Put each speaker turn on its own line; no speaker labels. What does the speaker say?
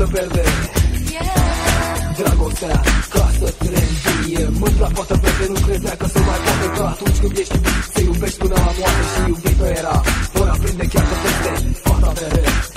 multă verdere Dragostea, ca să trebuie. Mândra poate vede, nu crezea că se mai poate Că atunci când ești iubit, se iubești până la moarte Și iubitul era, vor aprinde chiar de peste Fata vere